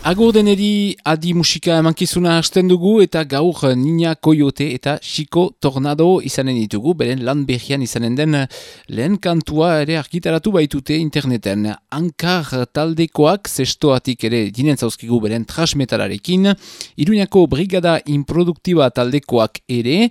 Agur deneri adi musika emankizuna hasten dugu eta gaur Nina Coyote eta Chico Tornado izanen ditugu, beren lan behian izanen den lehen kantua ere argitaratu baitute interneten. Ankar taldekoak zestoatik ere dinen zauzkigu beren transmetalarekin, Iruñako Brigada Improduktiba taldekoak ere,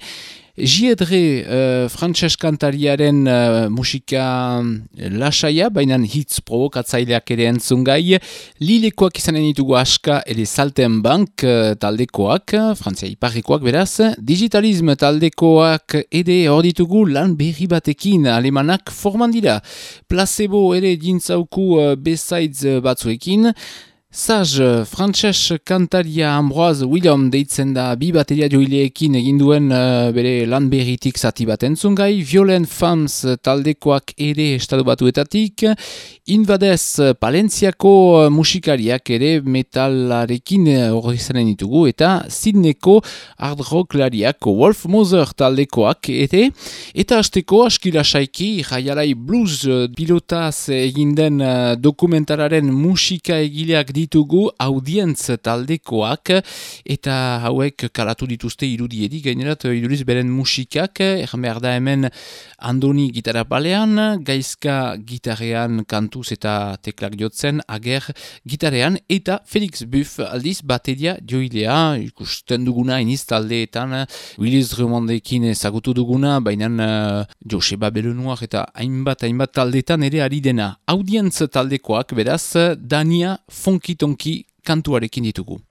Jiedre uh, frantses kantariaren uh, musika lasaia, baina hitz provokatzaileak ere entzungai, lilekoak izanen ditugu aska ere salten bank uh, taldekoak, frantzia iparrikoak beraz, digitalism taldekoak ere hor ditugu lan berri batekin alemanak forman dira. Placebo ere dintzauku uh, bezaitz batzuekin, Zaz, frantses kantaria Ambroise William deitzen da bi bateria joileekin eginduen uh, bere lan berritik zati bat entzungai, Violent Femmes taldekoak ere estadu batuetatik, Invadez Palentziako musikariak ere metalarekin hori zanen ditugu, eta Sidneko hard rocklariak Wolf Moser taldekoak ere, eta hasteko askila saiki, jaialai blues pilotaz eginden uh, dokumentararen musika egileak ditugu audientz taldekoak eta hauek kalatu dituzte irudiedik gainerat iduriz beren musikak behar da hemen Andoni gitarra balean, gaizka gitarrean kantuz eta teklak jotzen ager gitarrean eta Felix Buff aldiz bateria joilea ikusten duguna iniz taldeetan Willis Drumondekin ezagutu duguna baina uh, Joseba Belunuak eta hainbat hainbat taldeetan ere ari dena. Audientz taldekoak beraz Dania Fonkitonki kantuarekin ditugu.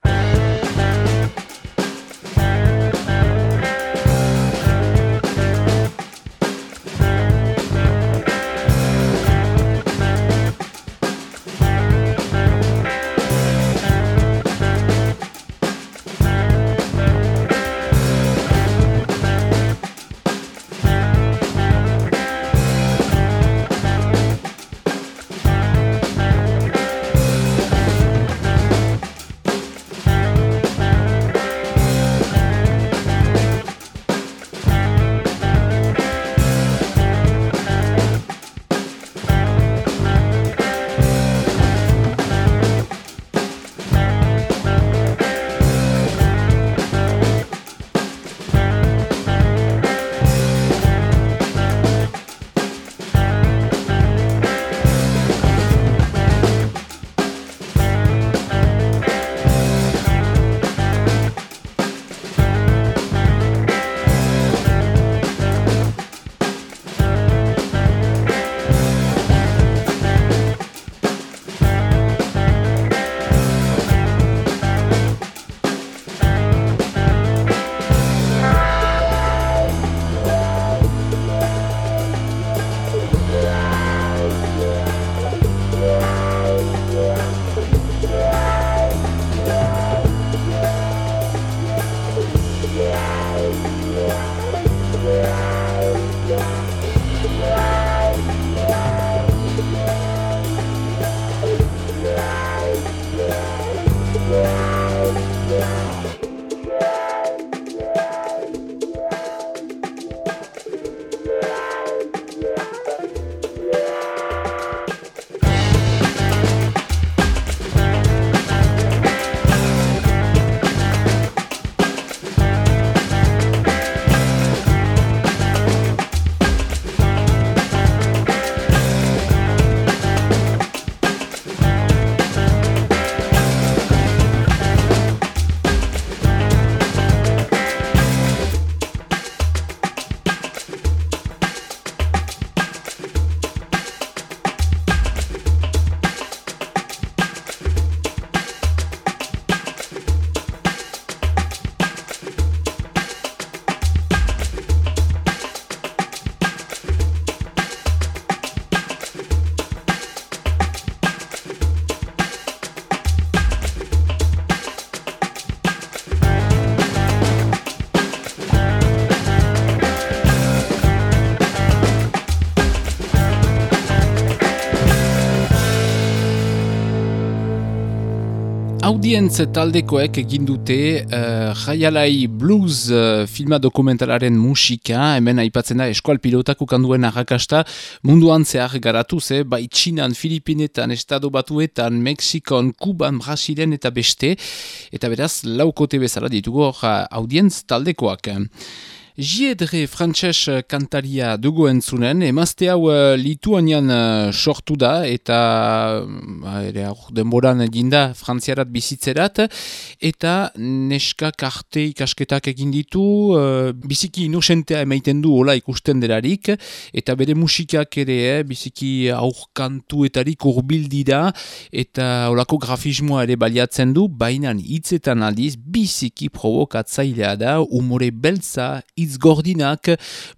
Audientz taldekoek egin dute uh, Jaialai Blues uh, filma dokumentalaren musika, hemen aipatzen da eskual pilotako kanduen arrakasta munduan zehar garatu ze, bai Txinan, Filipinetan, Estado Batuetan, Mexikon, Kuban, Brasilen eta beste, eta beraz laukote bezala ditugu uh, Audientz taldekoak. Jiedre frantses kantaria dugu entzunen, emazte hau uh, lituanian uh, sortu da eta uh, ere aur denboran dinda frantziarat bizitzerat eta neska karte ikasketak egin ditu, uh, biziki inosentea emaiten du hola ikusten derarik eta bere musikak ere eh, biziki aur kantuetarik urbildira eta holako grafismoa ere baliatzen du, bainan hitzetan aldiz biziki provokatzailea da, umore beltza, hitz gordinak,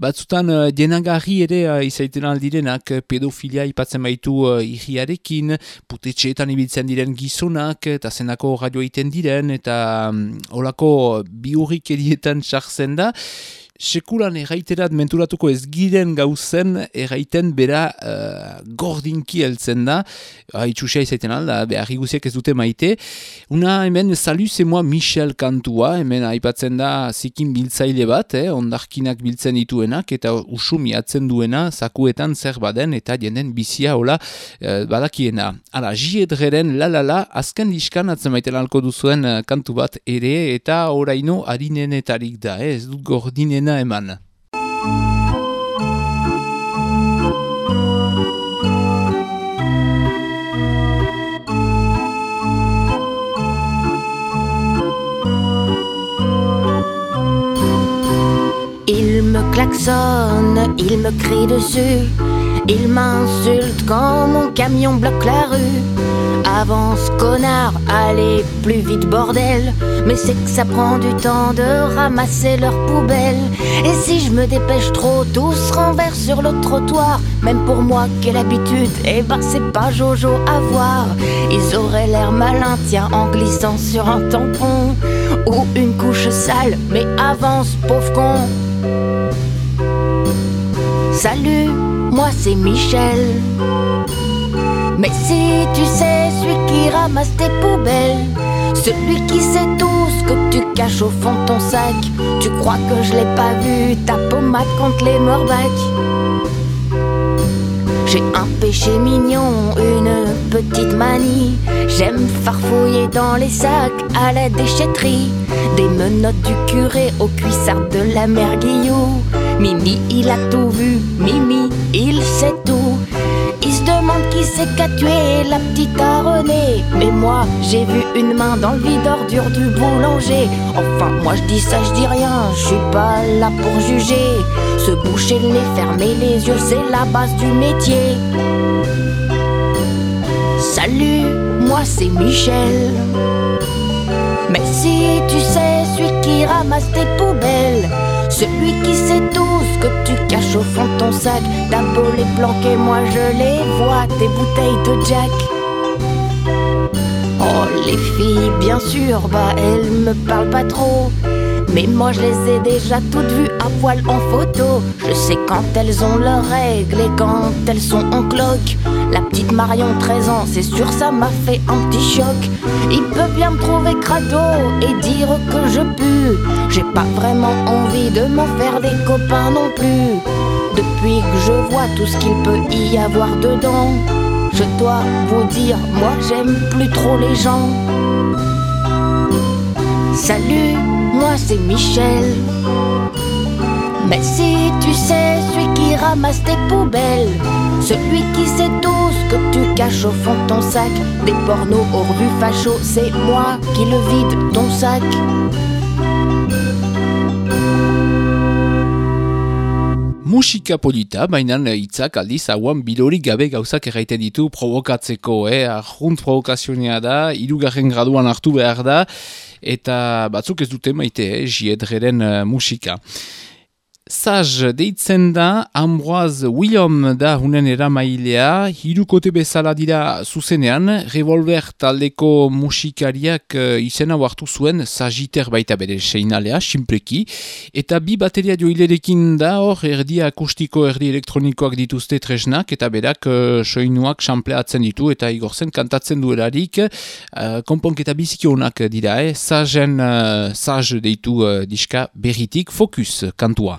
batzutan uh, denagarri ere uh, izaiten aldirenak, pedofilia ipatzen baitu uh, irriarekin, putetxeetan ibiltzen diren gizonak, eta zenako radio egiten diren, eta um, olako biurrik erietan sartzen da, sekulan erraiterat menturatuko ez giren gauzen erraiten bera uh, gordinki heltzen da, haitxusia izaiten alda, behar iguziek ez dute maite. Una hemen salu zemoa Michel kantua, hemen aipatzen da zikin biltzaile bat, eh, ondarkinak biltzen dituenak, eta usumi atzen duena zakuetan zer baden, eta jenden bizia hola uh, badakiena. Hala, jiedreren lalala, azken diskan atzen maiten alko duzuen uh, kantu bat ere, eta oraino harinenetarik da, eh, ez dut gordinena Il me klaxonne, il me crie dessus, il m'insulte quand mon camion bloque la rue. Avance connard, allez plus vite bordel. Mais c'est que ça prend du temps de ramasser leurs poubelles. Et si je me dépêche trop, tout se sur le trottoir. Même pour moi qui ai l'habitude, eh ben c'est pas Jojo à voir. Ils auraient l'air malins, tiens, en glissant sur un tampon. Ou une couche sale, mais avance pauvre con. Salut, moi c'est Michel mais si tu sais, celui qui ramasse tes poubelles, celui qui sait tout ce que tu caches au fond de ton sac, tu crois que je l'ai pas vu, ta pommade contre les morbacs. J'ai un péché mignon, une petite manie. J'aime farfouiller dans les sacs à la déchetterie. Des menottes du curé aux cuissardes de la mère Guillou. Mimi, il a tout vu, Mimi, il sait c'est qu'a tué la petite René. Mais moi, j'ai vu une main dans le vide du boulanger. Enfin, moi je dis ça, je dis rien, je suis pas là pour juger. Se boucher le nez, fermer les yeux, c'est la base du métier. Salut, moi c'est Michel. Mais si tu sais, celui qui ramasse tes poubelles, celui qui sait tout que tu caches au fond de ton sac, t'as beau les planquer, moi je les vois, tes bouteilles de Jack. Oh, les filles, bien sûr, bah elles me parlent pas trop. Mais moi je les ai déjà toutes vues à poil en photo. Je sais quand elles ont leurs règles et quand elles sont en cloque. La petite Marion, 13 ans, c'est sûr, ça m'a fait un petit choc. Il peut bien me trouver crado et dire que je pue. J'ai pas vraiment envie de m'en faire des copains non plus. Depuis que je vois tout ce qu'il peut y avoir dedans, je dois vous dire, moi j'aime plus trop les gens. Salut, moi c'est Michel. Mais si tu sais, celui qui ramasse tes poubelles, celui qui sait tout ce que tu caches au fond de ton sac, des pornos aux revues facho, c'est moi qui le vide ton sac. Musika polita, baina hitzak aldiz hauan bilorik gabe gauzak erraiten ditu provokatzeko, eh? Arjunt provokazionea da, irugarren graduan hartu behar da, eta batzuk ez dute maite, eh? jiedreren uh, musika. Saz deitzen da, Ambroise William da hunen eramailea, hirukote bezala dira zuzenean, revolver taldeko musikariak uh, izena hartu zuen, Sagiter baita bere seinalea, simpleki, eta bi bateria joilerekin da hor, erdi akustiko, erdi elektronikoak dituzte tresnak, eta berak uh, soinuak xampleatzen ditu, eta igorzen kantatzen duelarik, uh, konponketa bizikionak dira, eh? Sazen, uh, Saz deitu uh, diska berritik, fokus kantua.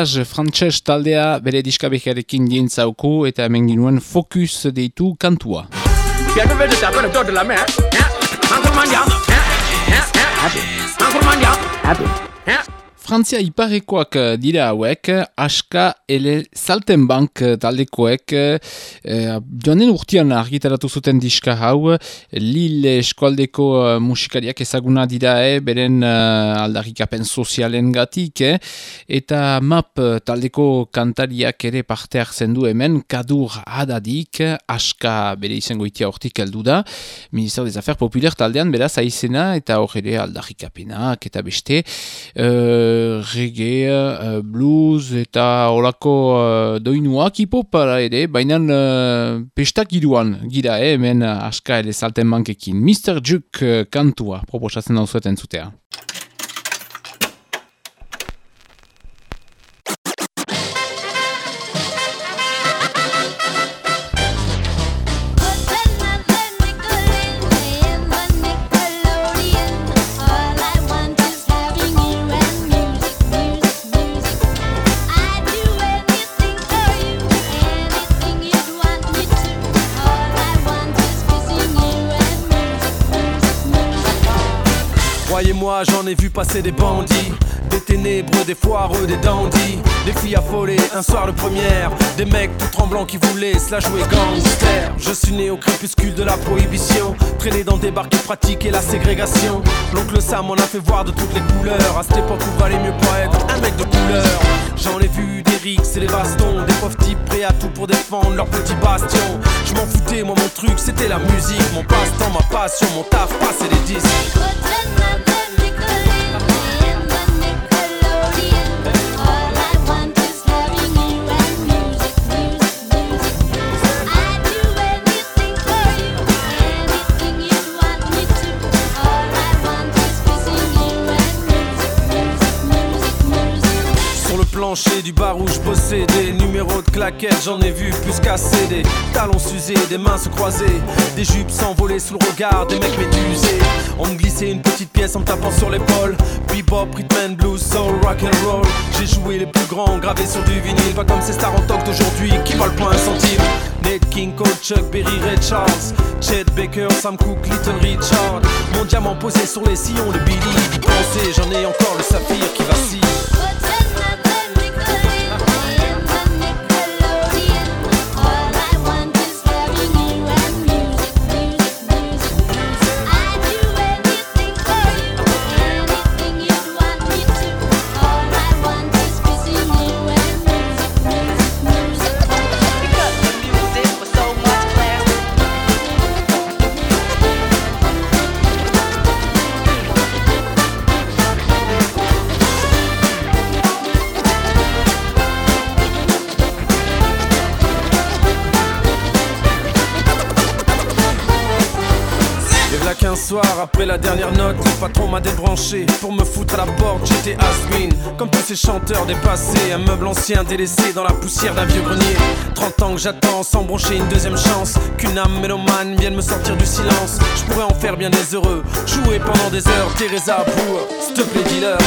Saz frantxez taldea bere diskabekearekin dientzauku eta hemen ginuen fokus deitu kantua. Frantzia iparekoak eh, dira hauek, aska ele salten bank eh, taldekoek, e, joanen urtean argitaratu zuten diska hau, Lille eskualdeko musikariak ezaguna dira, e, beren uh, aldarrikapen sozialen gatik, eta map taldeko kantariak ere parte hartzen du hemen, kadur adadik, aska bere izango itia hortik heldu da, Ministro des Affaires Popular taldean beraz aizena, eta hor ere aldarrikapenak, eta beste, uh, reggae, blues eta olako uh, doinuak hipopara ere, baina uh, pestak iduan gira, eh, hemen aska ere salten bankekin. Mr. Juke kantua proposatzen hau zueten zutea. Ai vu passer des bandits, des ténébreux, des foireux, des dandys, des filles affolées, un soir de première, des mecs tout tremblants qui voulaient se la jouer gangster. Je suis né au crépuscule de la prohibition, traîné dans des bars qui pratiquaient la ségrégation. L'oncle Sam m'en a fait voir de toutes les couleurs, à cette époque où valait mieux pas être un mec de couleur. J'en ai vu des rixes et des bastons, des pauvres types prêts à tout pour défendre leur petit bastion. Je m'en foutais, moi mon truc c'était la musique, mon passe-temps, ma passion, mon taf, passer des disques. Du bar où je bossais Des numéros de claquettes, j'en ai vu plus casser Des talons s'user, des mains se croiser Des jupes s'envoler sous le regard des mecs médusés. On me glissait une petite pièce en me tapant sur l'épaule. Bebop, rhythm blues, soul, rock and roll. J'ai joué les plus grands, gravés sur du vinyle. Pas comme ces stars en talk d'aujourd'hui qui volent pas un centime. Ned King, Cole, Chuck, Berry, Red Charles. Chet Baker, Sam Cooke, Little Richard. Mon diamant posé sur les sillons de Billy. Pensez, j'en ai encore le saphir qui vacille pour me foutre à la porte. J'étais Asmin, comme tous ces chanteurs dépassés. Un meuble ancien délaissé dans la poussière d'un vieux grenier. 30 ans que j'attends sans broncher une deuxième chance. Qu'une âme mélomane vienne me sortir du silence. Je pourrais en faire bien des heureux. Jouer pendant des heures, Teresa pour, s'il te plaît, dealer.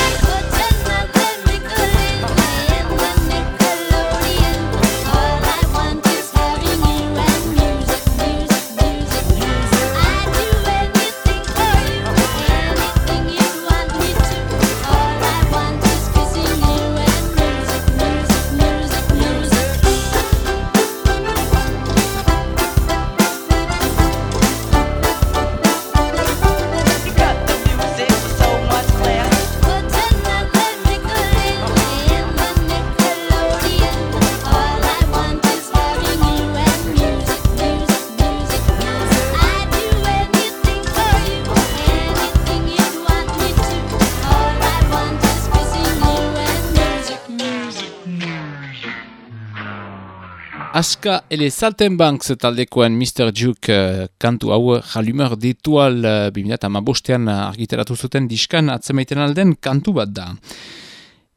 Aska ele Saltenbanks taldekoen Mr. Duke uh, kantu hau jalumer ditual uh, 2008an argiteratu zuten diskan atzemaiten alden kantu bat da.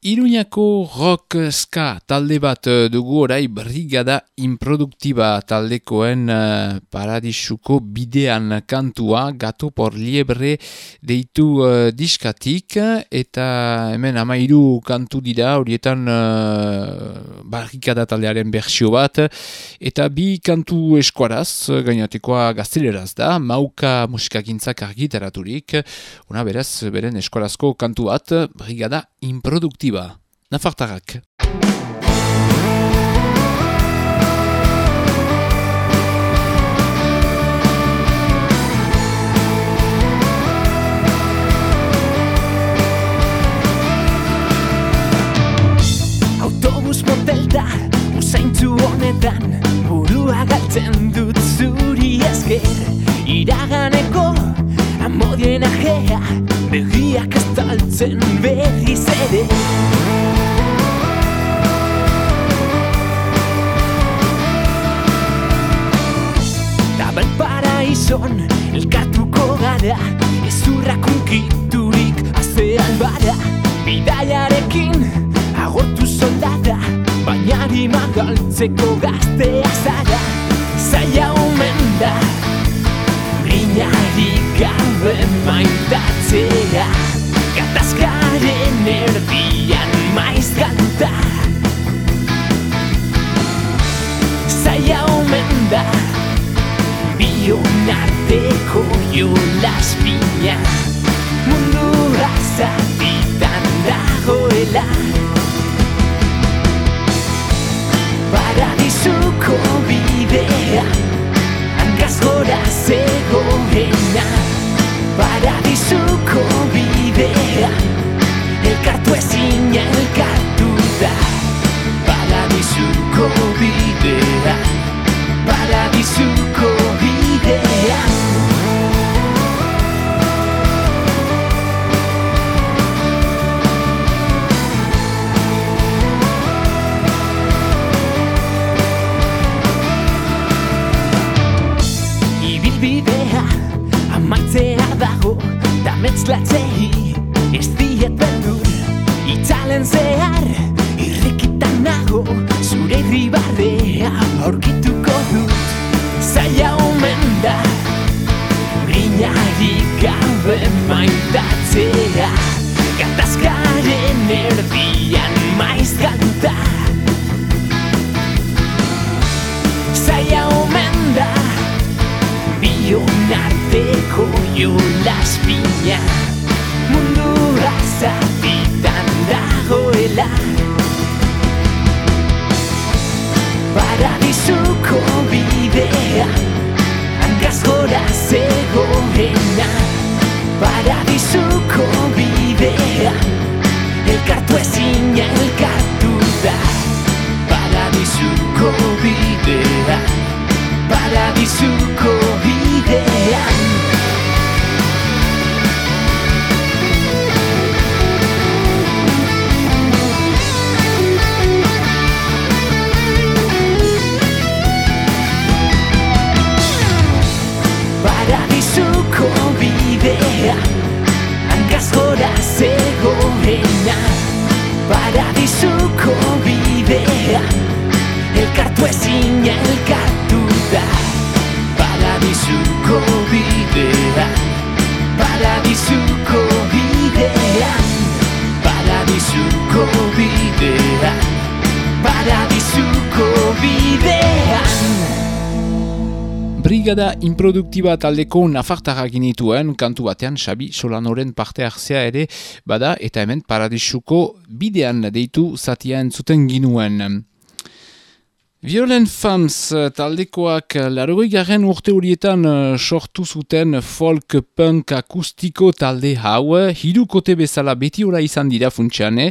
Iruñako rock ska talde bat eh, dugu orai brigada improduktiba taldekoen uh, paradisuko bidean kantua gato por liebre deitu uh, diskatik eta hemen amairu kantu dira horietan uh, barrikada taldearen bersio bat eta bi kantu eskuaraz gainatekoa gazteleraz da mauka musikakintzak argitaraturik una beraz beren eskuarazko kantu bat brigada improduktiba Nafartarrak. Autobus motel da, usaintu honetan Burua galtzen dut zuri esker Iraganeko, amodio Horien ajea Begiak estaltzen berriz ere. Tabal paraizon elkartuko gara Ezurrak unkiturik azean bara Bidaiarekin agortu soldada Baina rima galtzeko gaztea zara. Zaila omen da Grinari gabe maitatzea Gatazkaren erdian maiz kanta Zaila omen da Bion arteko jolas bina Mundu razatitan dagoela Paradizuko bidea Hankaz gora zegoena Paradizuko bidea ezin elkartu da. Paradizuko bidea Paradizuko bidea Paradizuko bidea Paradizuko bidean Brigada improduktiba taldeko nafartarrak ginituen, kantu batean Xabi Solanoren parte hartzea ere bada eta hemen paradisuko bidean deitu zatia entzuten ginuen. Violent Femmes eh, taldekoak eh, larogei garen urte horietan eh, sortu zuten folk punk akustiko talde hau, hirukote bezala beti ora izan dira funtsiane,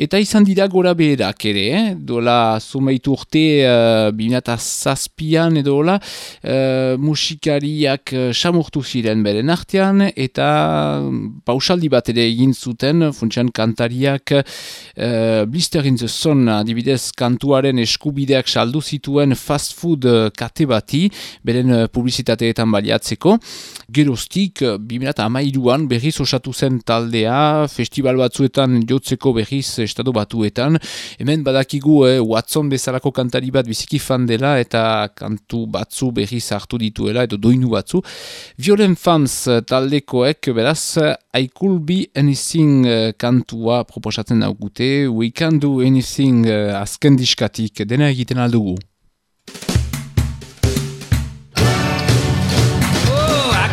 eta izan dira gora beherak ere, eh? dola zumeitu urte uh, binata zazpian edo hola, uh, musikariak uh, samurtu ziren beren artean, eta mm, pausaldi bat ere egin zuten, funtsian kantariak uh, Blister in the Sun adibidez kantuaren eskubideak saldu zituen fast food eh, kate bati, beren eh, publizitateetan baliatzeko. Geroztik, eh, 2008an berriz osatu zen taldea, festival batzuetan jotzeko berriz estado batuetan. Hemen badakigu eh, Watson bezalako kantari bat biziki fan dela eta kantu batzu berriz hartu dituela edo doinu batzu. Violent Femmes taldekoek beraz I could be anything uh, kantua proposatzen daugute, we can do anything uh, azken diskatik, dena egiten aldugu.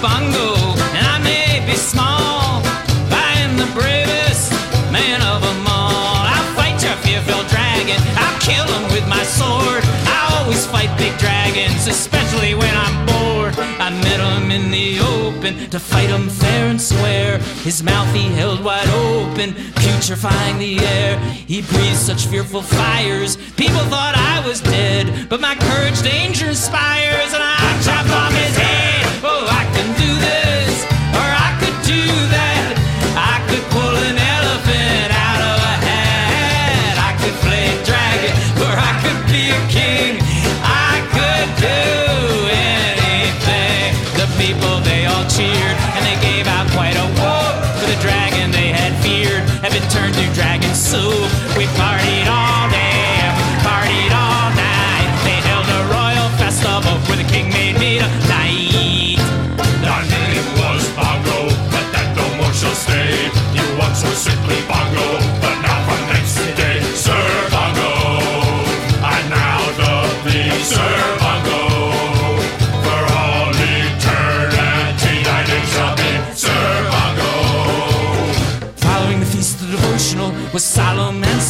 bongo, and I may be small, but I am the bravest man of them all. I'll fight your fearful dragon, I'll kill him with my sword. I always fight big dragons, especially when I'm bored. I met him in the open to fight him fair and square. His mouth he held wide open, putrefying the air. He breathed such fearful fires, people thought I was dead. But my courage danger inspires, and I chopped off his head. Oh, I can do this,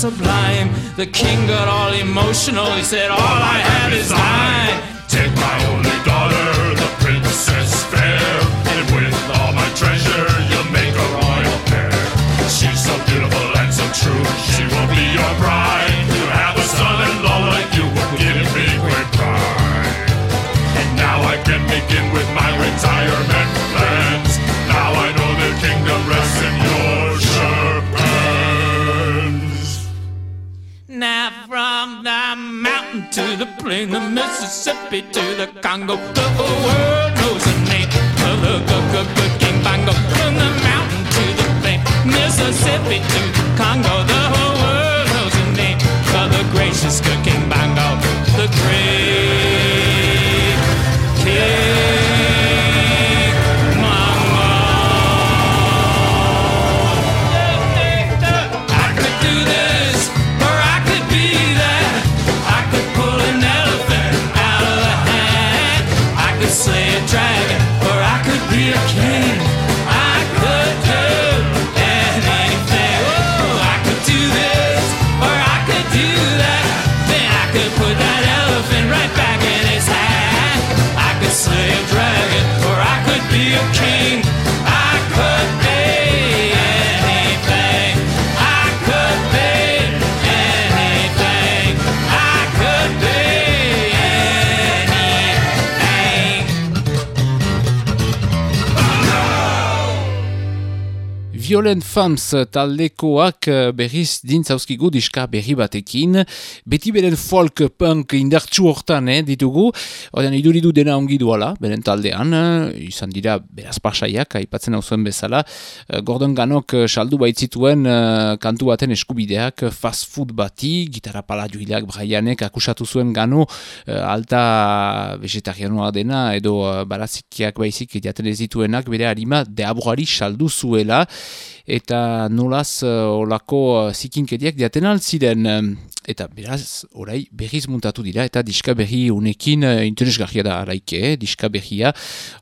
sublime. The king got all emotional. He said, All I have is mine. Take my only daughter, the princess Mississippi to the Congo, the world Violent Femmes taldekoak eh, berriz dintzauzkigu diska berri batekin. Beti beren folk punk indartsu hortan eh, ditugu. Odean iduridu dena ongi duala, beren taldean. eh, izan dira beraz pasaiak, aipatzen hau zuen bezala. Eh, Gordon Ganok saldu baitzituen kantu baten eskubideak fast food bati, gitarra pala juileak Brianek akusatu zuen gano alta vegetarianoa dena edo barazikiak baizik jaten ez dituenak bere harima deaborari saldu zuela eta nolaz uh, olako uh, zikinkediak diaten altziren. Eta beraz, orai berriz muntatu dira eta diska berri unekin uh, interesgarria da araike, eh, diska berria.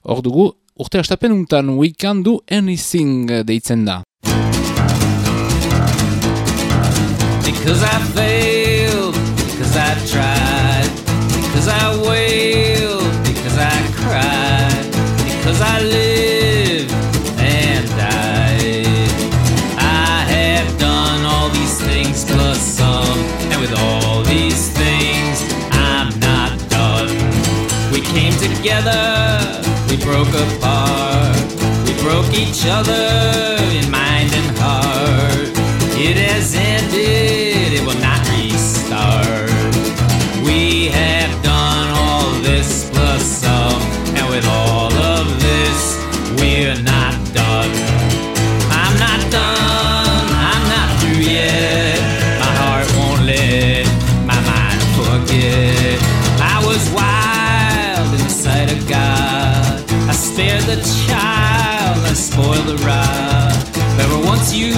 Hor dugu, urte astapen untan We Can Do Anything deitzen da. Because I failed, because I tried, because I wailed, because I cried, because I lived together, we broke apart, we broke each other in mind the child, I spoiled the rod. Remember once you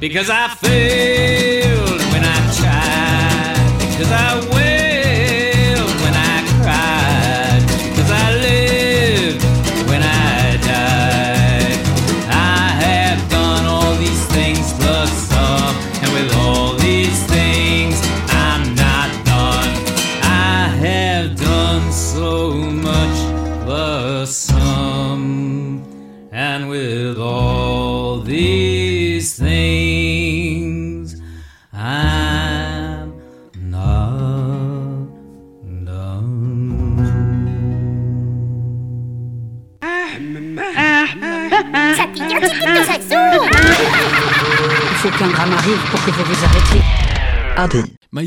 Because I failed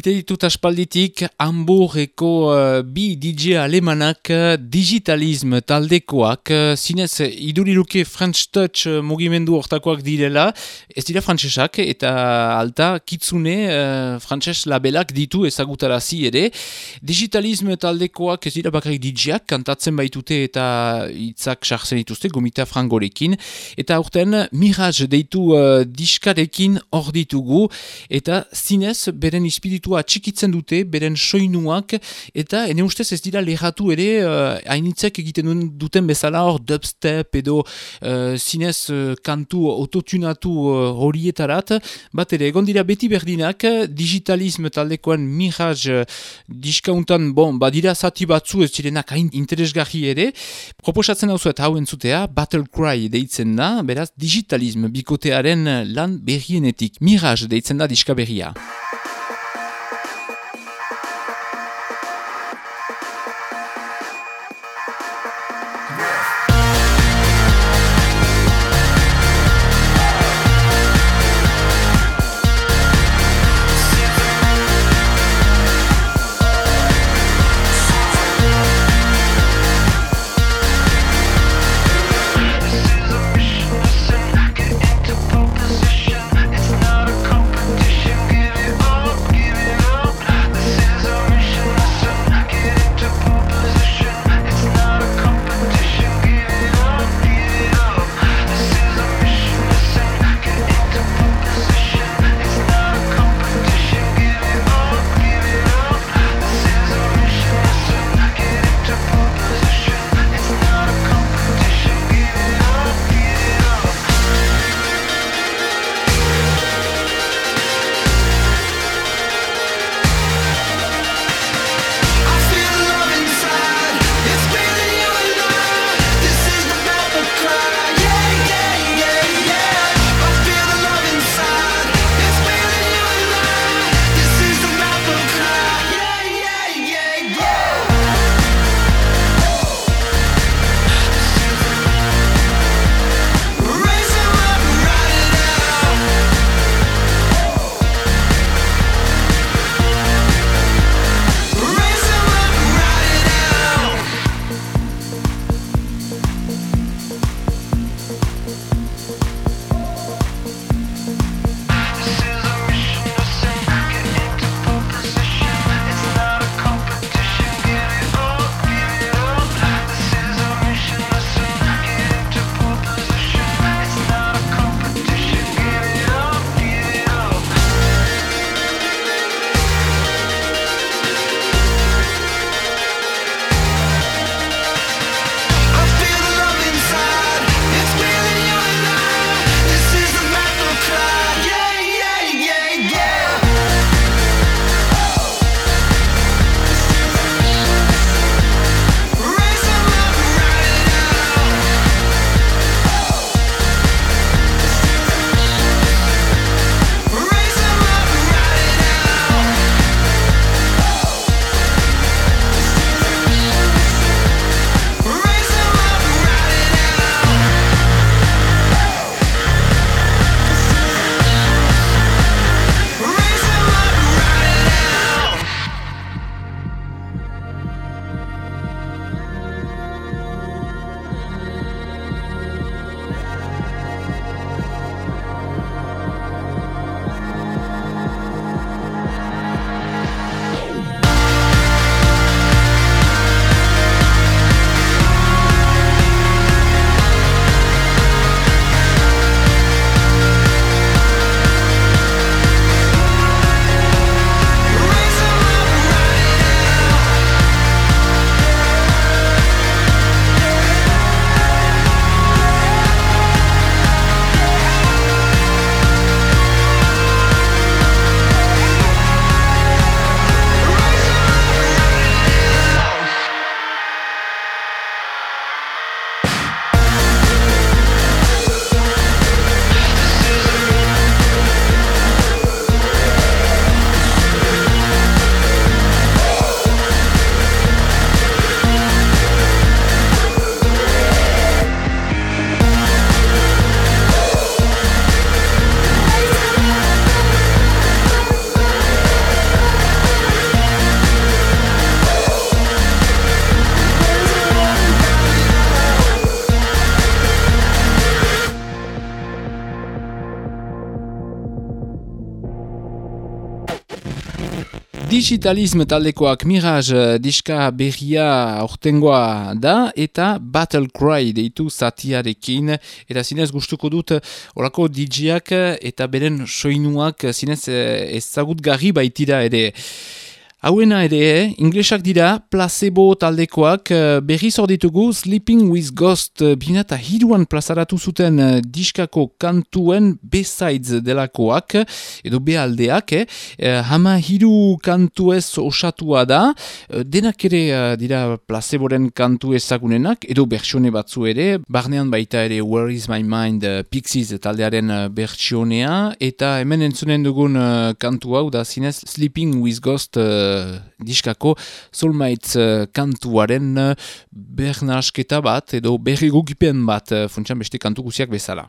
Maite ditut aspalditik Hamburgeko uh, bi DJ alemanak uh, digitalism taldekoak uh, zinez iduriluke French Touch uh, mugimendu hortakoak direla. Ez dira frantsesak eta alta kitsune uh, frantses labelak ditu ezagutarazi ere. Digitalism taldekoak ez dira bakarrik DJak kantatzen baitute eta hitzak sartzen dituzte gomita frangorekin. Eta aurten Mirage deitu uh, diskarekin hor ditugu. Eta zinez beren espiritua txikitzen dute, beren soinuak, eta ene ustez ez dira lehatu ere uh, hainitzek egiten duen- duten bezala hor dubstep edo uh, zinez uh, kantu autotunatu uh, horietarat, bat ere egon dira beti berdinak, digitalism taldekoan Mirage uh, diskauntan, bon, badira zati batzu ez direnak hain interesgarri ere, proposatzen hau zuet hau entzutea, Battle Cry deitzen da, beraz digitalism bikotearen lan berrienetik, Mirage deitzen da diska berria. Digitalism taldekoak Mirage eh, diska berria ortengoa da eta Battle Cry deitu zatiarekin eta zinez gustuko dut orako DJak eta beren soinuak zinez eh, ezagut garri baitira ere. Hauena ere, inglesak dira, placebo taldekoak eh, berri zorditugu Sleeping with Ghost eh, bina eta hiruan plazaratu zuten eh, diskako kantuen besides delakoak, edo bealdeak, eh? hama hiru kantu ez osatua da, denak ere dira placeboren kantu ezagunenak, edo bertsione batzu ere, barnean baita ere Where is my mind Pixies taldearen bertsionea, eta hemen entzunen dugun kantu hau da zinez Sleeping with Ghost diskako Soulmates eh, kantuaren uh, bernasketa bat edo berri gugipen bat uh, funtsan beste kantu guziak bezala.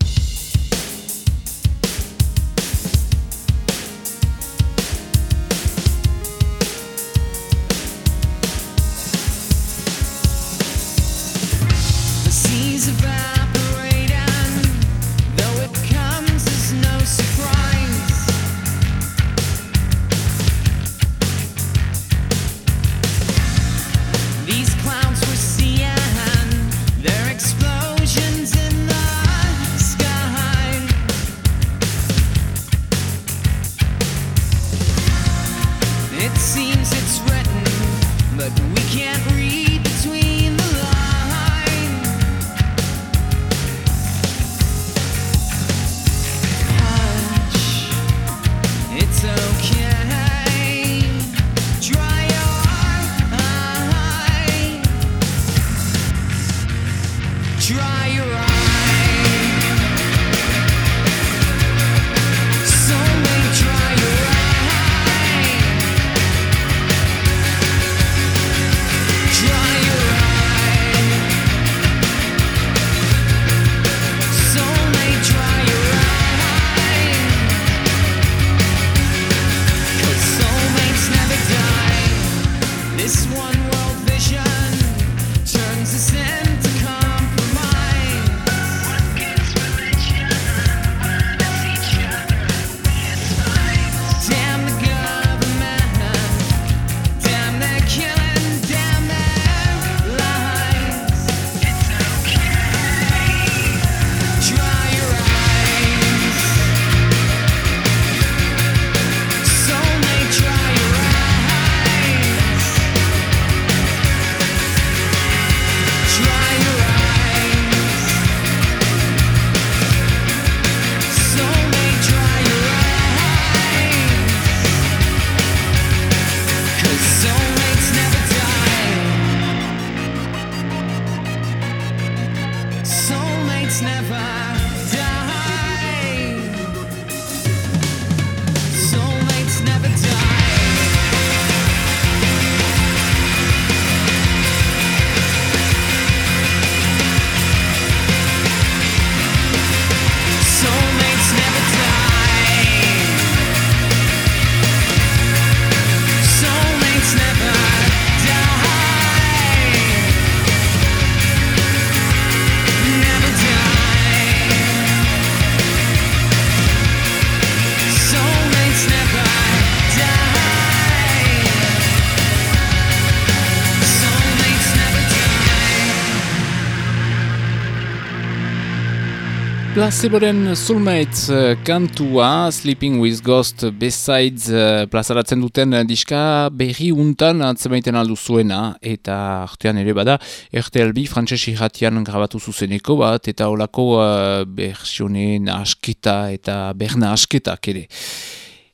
Placeboren Soulmates eh, kantua Sleeping with Ghost Besides eh, plazaratzen duten eh, diska berri untan atzemaiten aldu zuena eta artean ere bada RTLB frantses irratian grabatu zuzeneko bat eta olako uh, bersione nasketa eta berna asketak ere.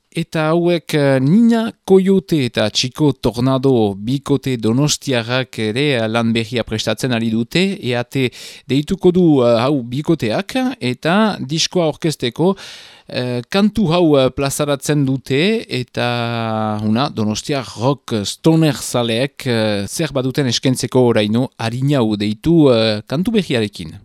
Eta hauek eh, Nina Koyote eta Chico Tornado bikote donostiarrak ere eh, lan berria prestatzen ari dute. Eate deituko du eh, hau bikoteak eta diskoa orkesteko eh, kantu hau plazaratzen dute eta una, donostiar rock stoner zaleek eh, zer baduten eskentzeko oraino harinau deitu eh, kantu berriarekin.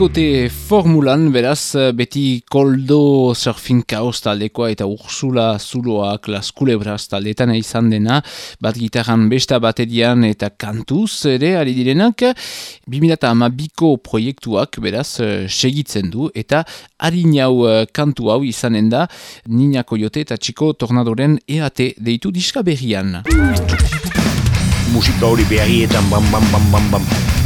Bikote formulan, beraz, beti koldo surfing kaos taldekoa eta Ursula Zuloak Las Culebras taldetan izan dena, bat gitarran besta baterian eta kantuz ere ari direnak, 2008ko proiektuak beraz segitzen du eta harinau kantu hau izanen da Nina Koyote eta Txiko Tornadoren EAT deitu diska berrian. Musika hori beharietan bam bam bam bam bam.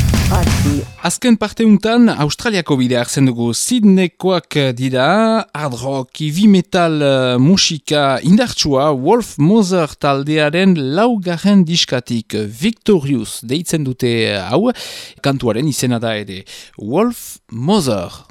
Azken parteuntan Australiako bidea hartzen dugu. Sydneykoak dira hard rock, heavy metal uh, musika indartsua Wolf Mother taldearen laugarren diskatik. Victorious deitzen dute hau kantuaren izena da ere. Wolf Mother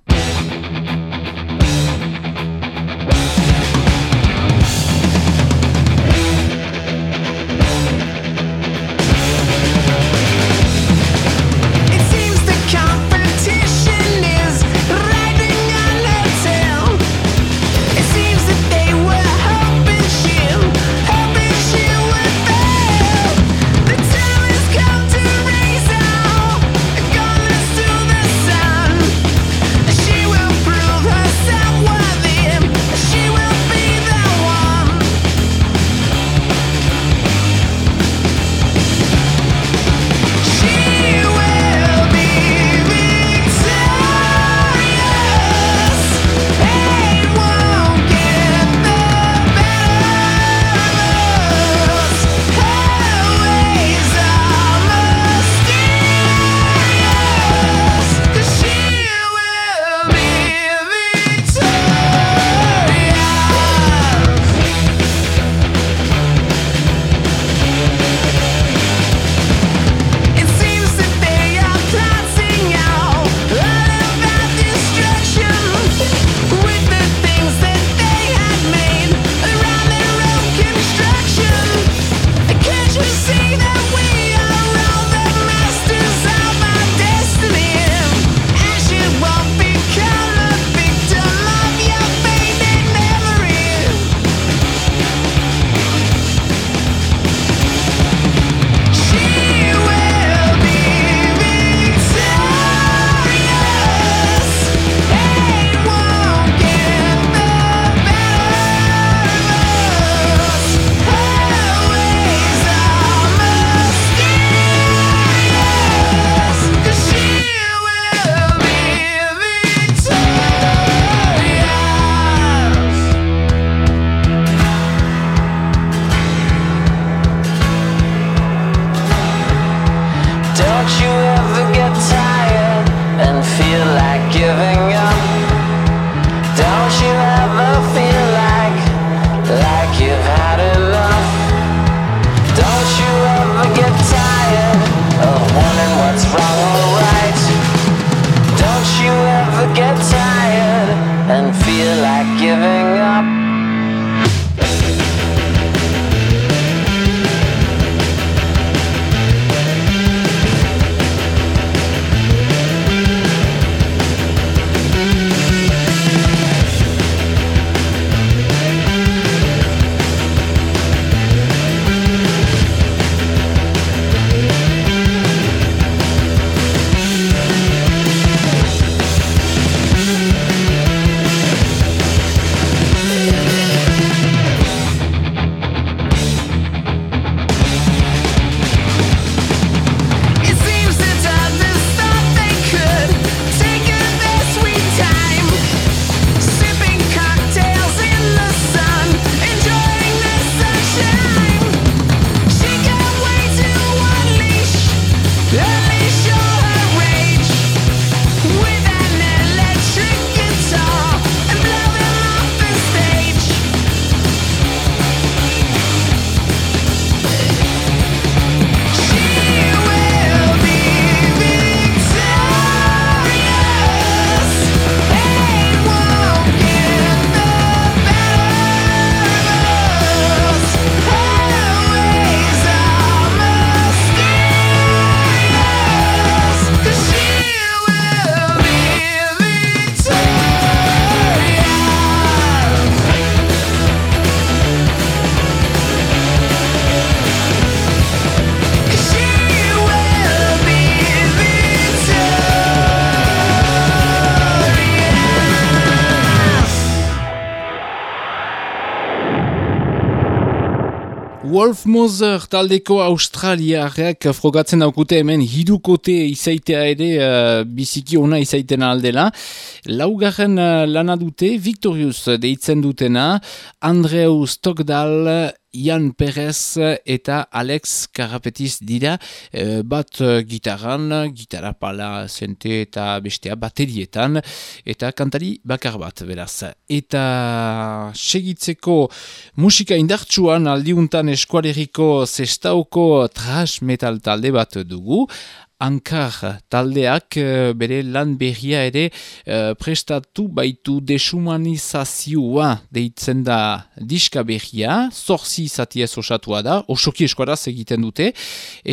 Wolf Moser taldeko australiarek frogatzen daukute hemen hidukote izaitea ere uh, biziki ona izaiten aldela. Laugarren uh, lana dute, Victorious deitzen dutena, Andreu Stockdal, Ian Perez eta Alex Karapetiz dira eh, bat eh, gitaran, gitarra pala zente eta bestea baterietan eta kantari bakar bat beraz. Eta segitzeko musika indartsuan aldiuntan eskualeriko zestauko trash metal talde bat dugu, Ankar taldeak eh, bere lan berria ere uh, prestatu baitu deshumanizazioa deitzen da diska berria, zorzi zati ez osatua da, osoki eskuaraz egiten dute,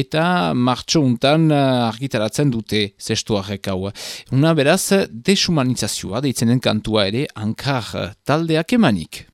eta martxo untan uh, argitaratzen dute zestuarek hau. Una beraz, deshumanizazioa deitzen den kantua ere Ankar taldeak emanik.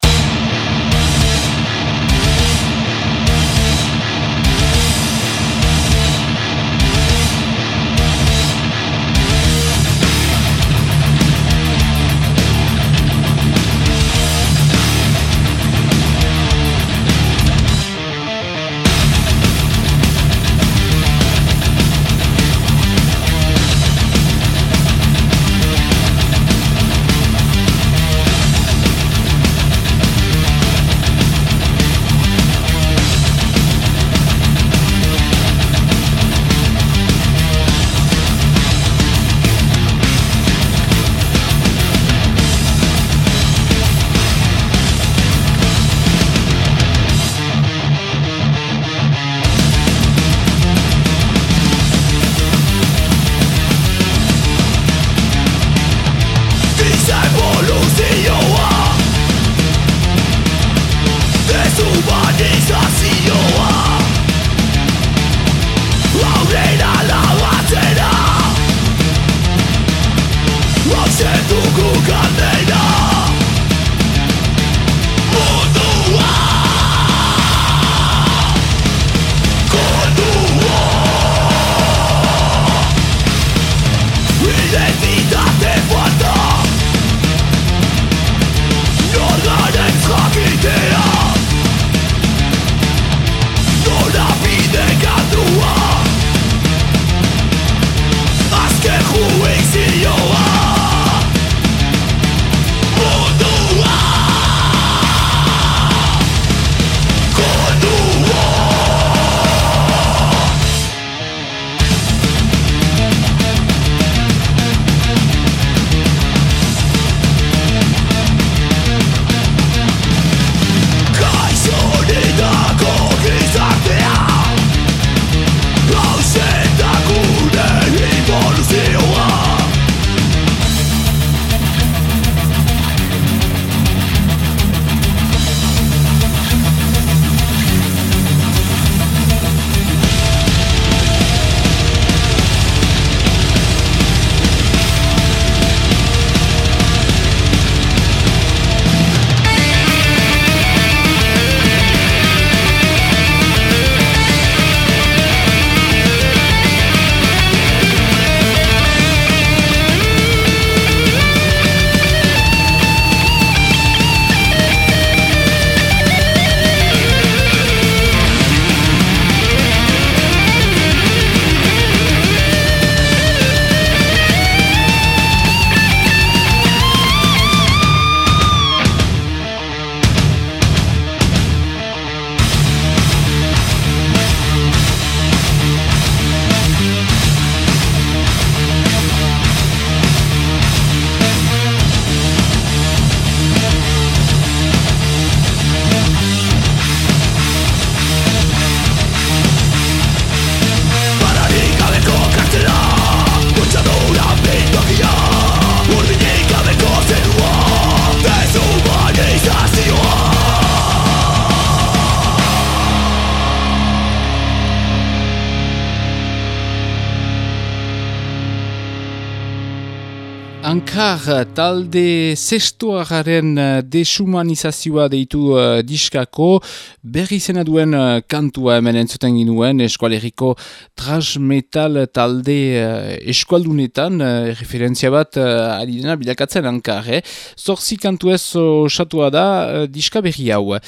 Talde zestuagaren uh, deshumanizazioa deitu uh, diskako berri zena duen uh, kantua hemen entzuten ginuen eskualeriko transmetal talde uh, eskualdunetan uh, referentzia bat uh, ari dena bilakatzen ankar, eh? Zorzi kantu ez osatua da uh, diska berri hau.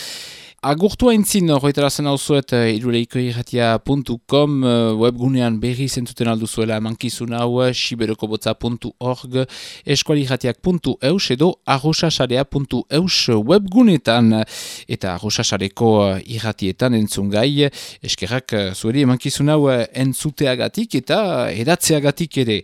Agurtu haintzin horretara hau zuet iruleikoirratia.com webgunean berri zentuten aldu zuela mankizun hau siberokobotza.org eskualirratiak.eus edo arrosasarea.eus webgunetan eta arrosasareko irratietan entzun gai eskerrak zueri mankizun hau entzuteagatik eta edatzeagatik ere.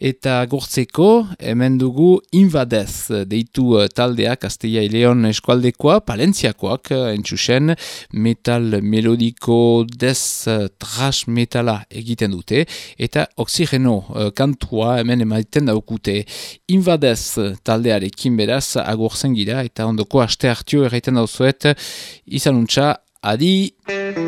Eta gortzeko hemen dugu invadez deitu taldeak Azteia Ileon eskualdekoa, Palentziakoak entxusen, metal melodiko dez trash metala egiten dute eta oxigeno kantua hemen emaiten daukute invadez taldearekin beraz agurzen gira eta ondoko aste hartio erraiten dauzuet izanuntza, adi!